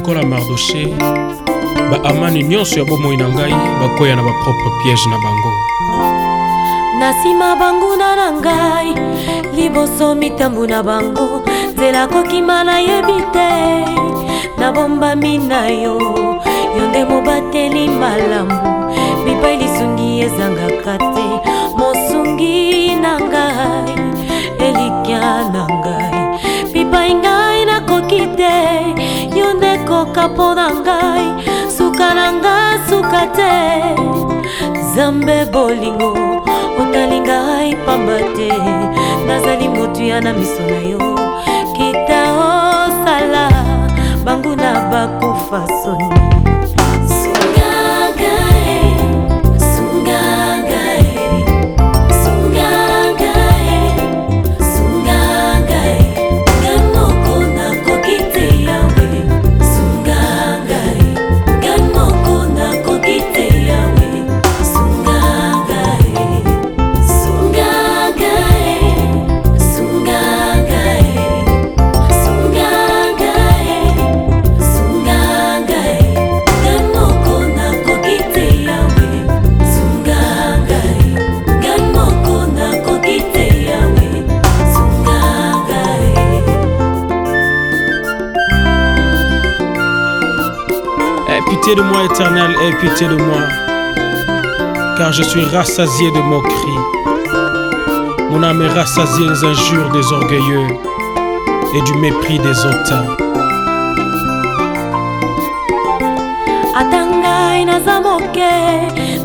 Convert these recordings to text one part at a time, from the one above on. lokola mardoche baamani nyonso ya bomoi na ngai bakwea na bapropre piège na bango na nsima banguna na ngai liboso mitambu na bango nzela kokima nayebi te nabombami na yo yo nde mobateli malamu bipai lisungi ezangaka te mosungi na ngai elikya na ngai bipai ngai nakoki te kokoka mpo na ngai suka na ngai suka te nzambe bolingo otali ngai pamba te nazali motuya na miso na yo kita osala banguna bakufa soni de moi, Éternel, et pitié de moi, car je suis rassasié de moqueries. Mon âme est rassasiée des injures des orgueilleux et du mépris des hautains. Atangaï na naza moke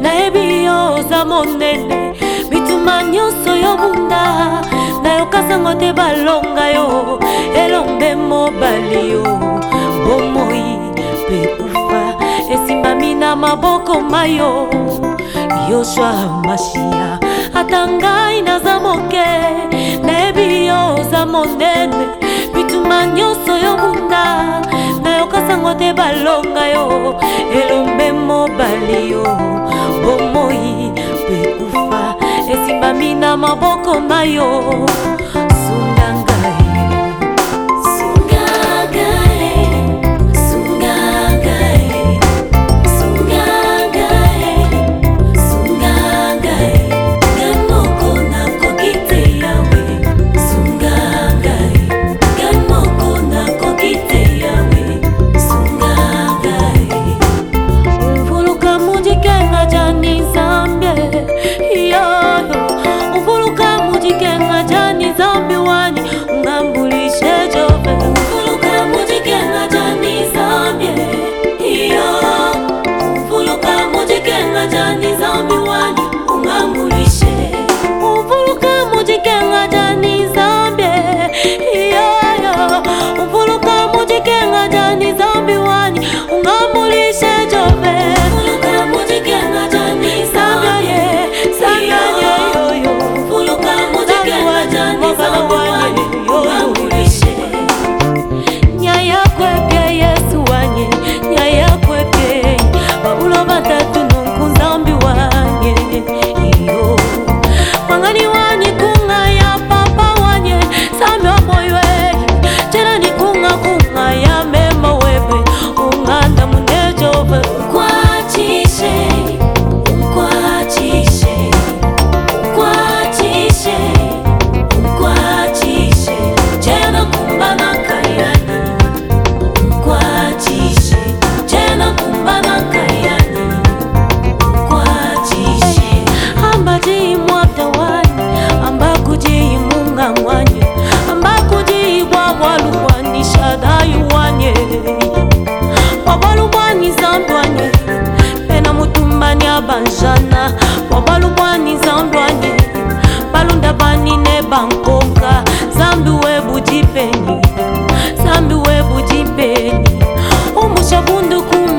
nayebi yo oza monene bituma nyonso yo bunda nayoka te balonga yo elombe mobali yo bomoi na maboko mayo yoswa mashia ata ngai naza moke nayebi yo oza monene bituma nyonso yo bunda nayoka sango te balonga yo elombe mobali yo bomoi mpe ufa esimbami na maboko na yo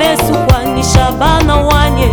Yesu kwa ni Shabana wanye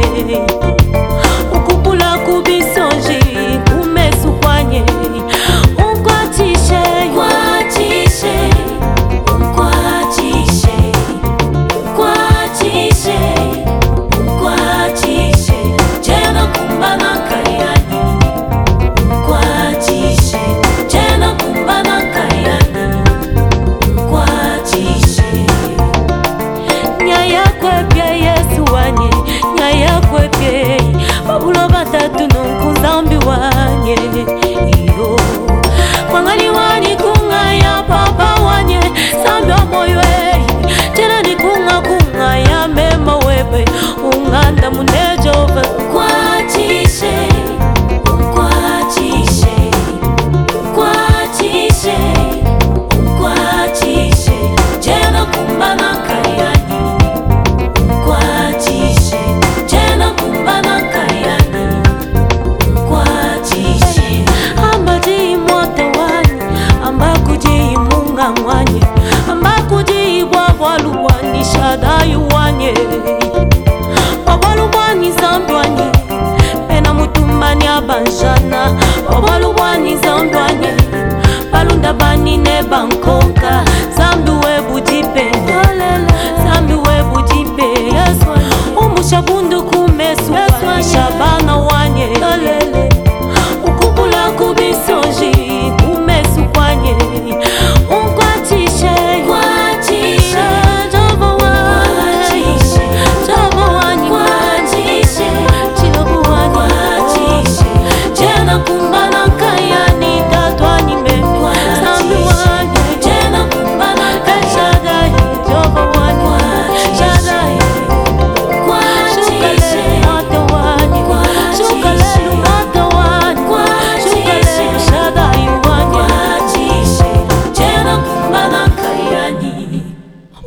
kayani,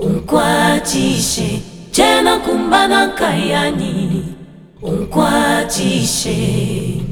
unkwacishe tena kumbana kayani, unkwacishe